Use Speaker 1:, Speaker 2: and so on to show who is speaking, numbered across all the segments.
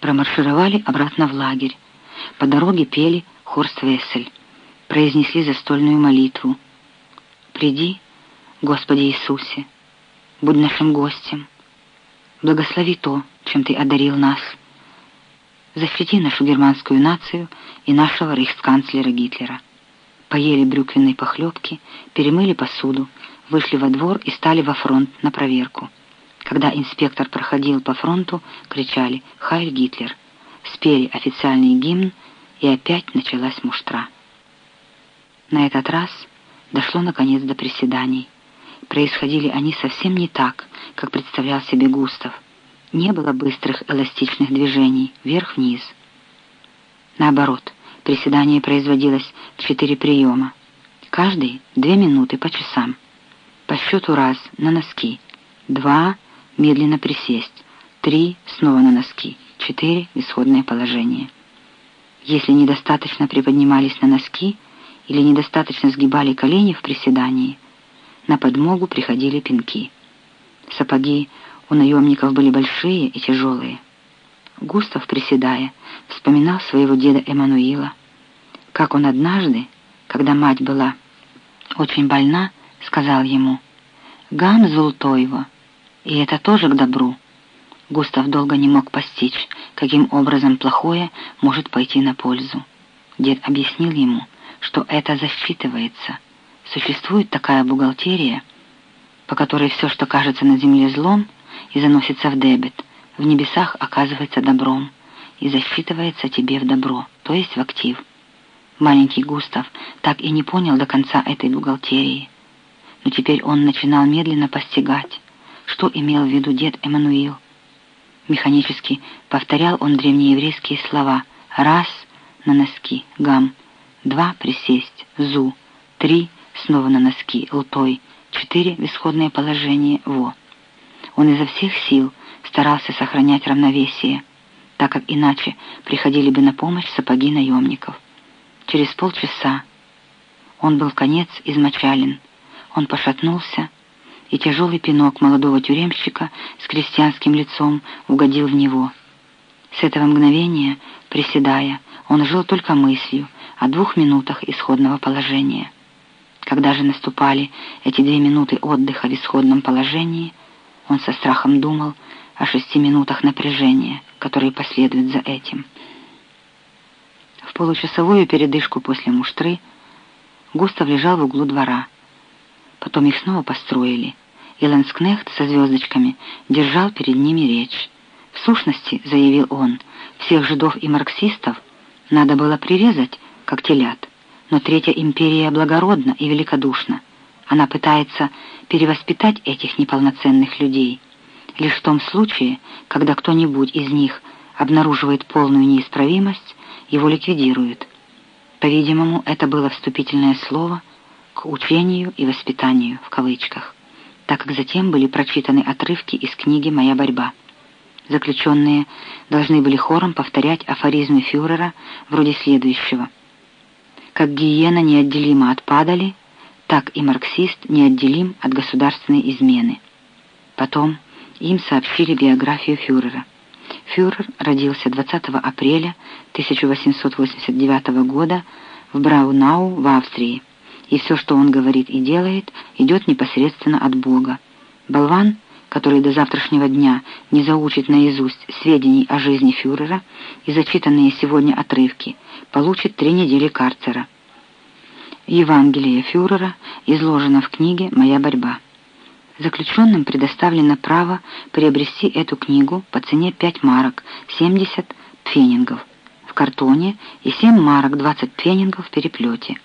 Speaker 1: промаршировали обратно в лагерь. По дороге пели Хорст-Вессель, произнесли застольную молитву. «Приди, Господи Иисусе, будь нашим гостем, благослови то, чем Ты одарил нас, защити нашу германскую нацию и нашего рейхсканцлера Гитлера». Поели брюквенной похлебки, перемыли посуду, вышли во двор и стали во фронт на проверку. Когда инспектор проходил по фронту, кричали «Хайль Гитлер!», спели официальный гимн, и опять началась муштра. На этот раз дошло наконец до приседаний. Происходили они совсем не так, как представлял себе Густав. Не было быстрых эластичных движений вверх-вниз. Наоборот, приседание производилось четыре приема. Каждый две минуты по часам. По счету раз на носки, два медленно присесть, три снова на носки, четыре исходное положение. Если недостаточно приподнимались на носки или недостаточно сгибали колени в приседании, на подмогу приходили пинки. Сапоги у наемников были большие и тяжелые. Густав, приседая, вспоминал своего деда Эммануила, как он однажды, когда мать была очень больна, сказал ему «Гам Золотоева», и это тоже к добру. Густав долго не мог постичь, каким образом плохое может пойти на пользу. Дед объяснил ему, что это засчитывается. Существует такая бухгалтерия, по которой все, что кажется на земле злом и заносится в дебет, в небесах оказывается добром и засчитывается тебе в добро, то есть в актив. Маленький Густав так и не понял до конца этой бухгалтерии, но теперь он начинал медленно постигать, что имел в виду дед Эммануил. Механически повторял он древнееврейские слова «раз» на носки, «гам», «два» присесть, «зу», «три» снова на носки, «лтой», «четыре» в исходное положение, «во». Он изо всех сил старался сохранять равновесие, так как иначе приходили бы на помощь сапоги наемников. Через полчаса он был конец измочален, он пошатнулся, и тяжелый пинок молодого тюремщика с крестьянским лицом угодил в него. С этого мгновения, приседая, он жил только мыслью о двух минутах исходного положения. Когда же наступали эти две минуты отдыха в исходном положении, он со страхом думал о шести минутах напряжения, которые последуют за этим. В получасовую передышку после муштры Густав лежал в углу двора, Потом их снова построили, и Ланскнехт со звездочками держал перед ними речь. В сущности, заявил он, всех жидов и марксистов надо было прирезать, как телят. Но Третья империя благородна и великодушна. Она пытается перевоспитать этих неполноценных людей. Лишь в том случае, когда кто-нибудь из них обнаруживает полную неисправимость, его ликвидируют. По-видимому, это было вступительное слово – к учению и воспитанию в кавычках, так как затем были прочитаны отрывки из книги «Моя борьба». Заключенные должны были хором повторять афоризмы фюрера вроде следующего. «Как гиена неотделима от падали, так и марксист неотделим от государственной измены». Потом им сообщили биографию фюрера. Фюрер родился 20 апреля 1889 года в Браунау в Австрии и все, что он говорит и делает, идет непосредственно от Бога. Болван, который до завтрашнего дня не заучит наизусть сведений о жизни фюрера и зачитанные сегодня отрывки, получит три недели карцера. Евангелие фюрера изложено в книге «Моя борьба». Заключенным предоставлено право приобрести эту книгу по цене 5 марок 70 пфенингов в картоне и 7 марок 20 пфенингов в переплете.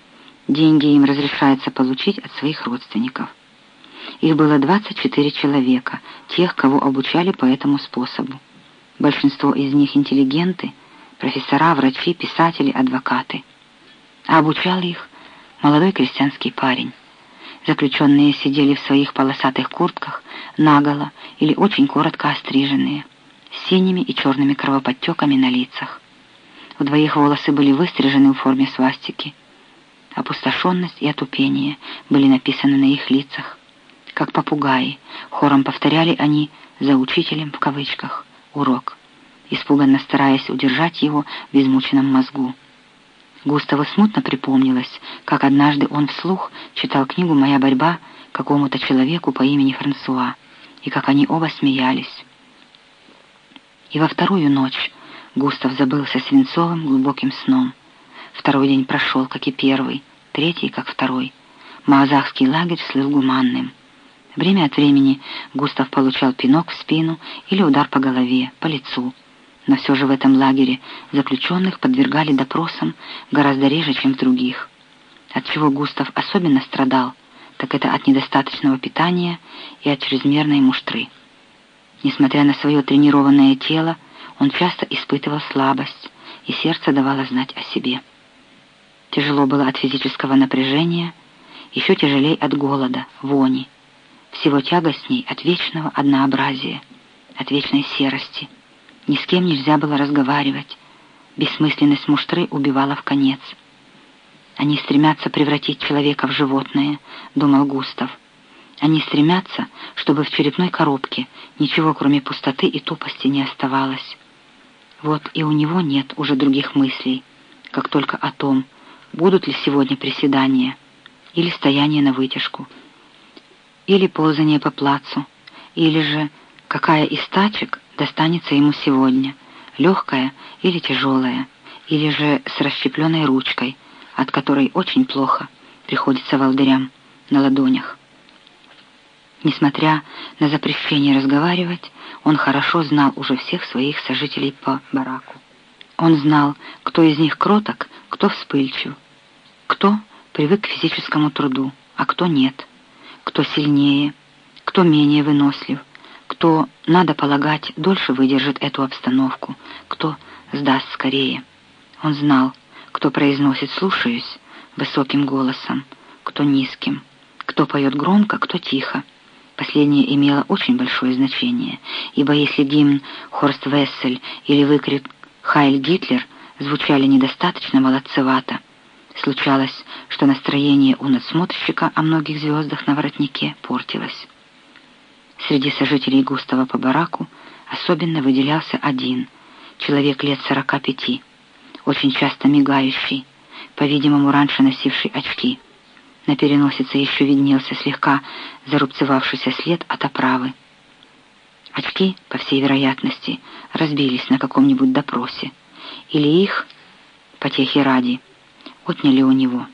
Speaker 1: Деньги им разрешается получить от своих родственников. Их было 24 человека, тех, кого обучали по этому способу. Большинство из них интеллигенты, профессора, врачи, писатели, адвокаты. А обучал их молодой крестьянский парень. Заключенные сидели в своих полосатых куртках, наголо или очень коротко остриженные, с синими и черными кровоподтеками на лицах. У двоих волосы были выстрижены в форме свастики – Опустошенность и отупение были написаны на их лицах. Как попугаи, хором повторяли они за учителем в кавычках урок. испуганно стараясь удержать его в измученном мозгу. Густаву смутно припомнилось, как однажды он вслух читал книгу «Моя борьба» какому-то человеку по имени Франсуа, и как они оба смеялись. И во вторую ночь Густав забылся свинцовым глубоким сном. Второй день прошел, как и первый, третий, как второй. Маазахский лагерь слыл гуманным. Время от времени Густав получал пинок в спину или удар по голове, по лицу. Но все же в этом лагере заключенных подвергали допросам гораздо реже, чем в других. От чего Густав особенно страдал, так это от недостаточного питания и от чрезмерной муштры. Несмотря на свое тренированное тело, он часто испытывал слабость, и сердце давало знать о себе. Тяжело было от физического напряжения, еще тяжелее от голода, вони, всего тягостней от вечного однообразия, от вечной серости. Ни с кем нельзя было разговаривать. Бессмысленность муштры убивала в конец. Они стремятся превратить человека в животное, думал Густав. Они стремятся, чтобы в черепной коробке ничего, кроме пустоты и тупости, не оставалось. Вот и у него нет уже других мыслей, как только о том, будут ли сегодня приседания, или стояние на вытяжку, или ползание по плацу, или же какая из тачек достанется ему сегодня, легкая или тяжелая, или же с расщепленной ручкой, от которой очень плохо приходится волдырям на ладонях. Несмотря на запрещение разговаривать, он хорошо знал уже всех своих сожителей по бараку. Он знал, кто из них кроток, кто вспыльчив, кто привык к физическому труду, а кто нет, кто сильнее, кто менее вынослив, кто, надо полагать, дольше выдержит эту обстановку, кто сдаст скорее. Он знал, кто произносит «слушаюсь» высоким голосом, кто низким, кто поет громко, кто тихо, Последнее имело очень большое значение, ибо если гимн «Хорст Вессель» или выкрик «Хайль Гитлер» звучали недостаточно молодцевато, случалось, что настроение у надсмотрщика о многих звездах на воротнике портилось. Среди сожителей Густава по бараку особенно выделялся один, человек лет сорока пяти, очень часто мигающий, по-видимому, раньше носивший очки — на переносице еще виднелся слегка зарубцевавшийся след от оправы. Очки, по всей вероятности, разбились на каком-нибудь допросе. Или их, потехи ради, отняли у него.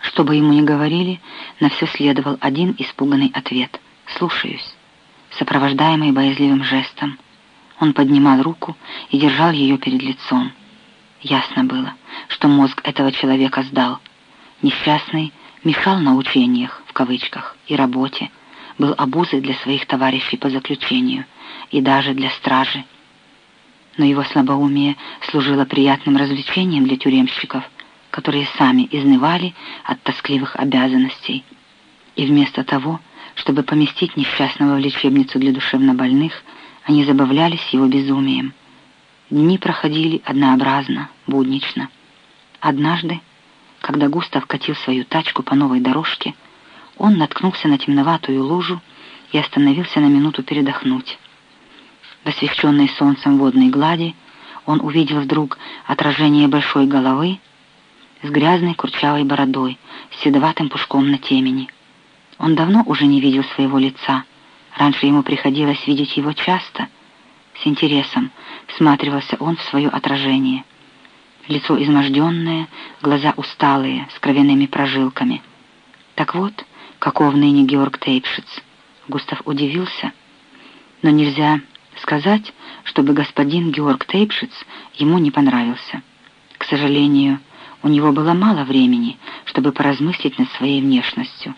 Speaker 1: Что бы ему ни говорили, на все следовал один испуганный ответ «слушаюсь», сопровождаемый боязливым жестом. Он поднимал руку и держал ее перед лицом. Ясно было, что мозг этого человека сдал, Несчастный мешал на учениях, в кавычках, и работе, был обузой для своих товарищей по заключению и даже для стражи. Но его слабоумие служило приятным развлечением для тюремщиков, которые сами изнывали от тоскливых обязанностей. И вместо того, чтобы поместить несчастного в лечебницу для душевнобольных, они забавлялись его безумием. Дни проходили однообразно, буднично. Однажды когда Густав катил свою тачку по новой дорожке, он наткнулся на темноватую лужу и остановился на минуту передохнуть. В освещенной солнцем водной глади он увидел вдруг отражение большой головы с грязной курчавой бородой, с седоватым пушком на темени. Он давно уже не видел своего лица. Раньше ему приходилось видеть его часто. С интересом всматривался он в свое отражение — лицо изможденное, глаза усталые, с кровяными прожилками. Так вот, каков ныне Георг Тейпшиц. Густав удивился, но нельзя сказать, чтобы господин Георг Тейпшиц ему не понравился. К сожалению, у него было мало времени, чтобы поразмыслить над своей внешностью.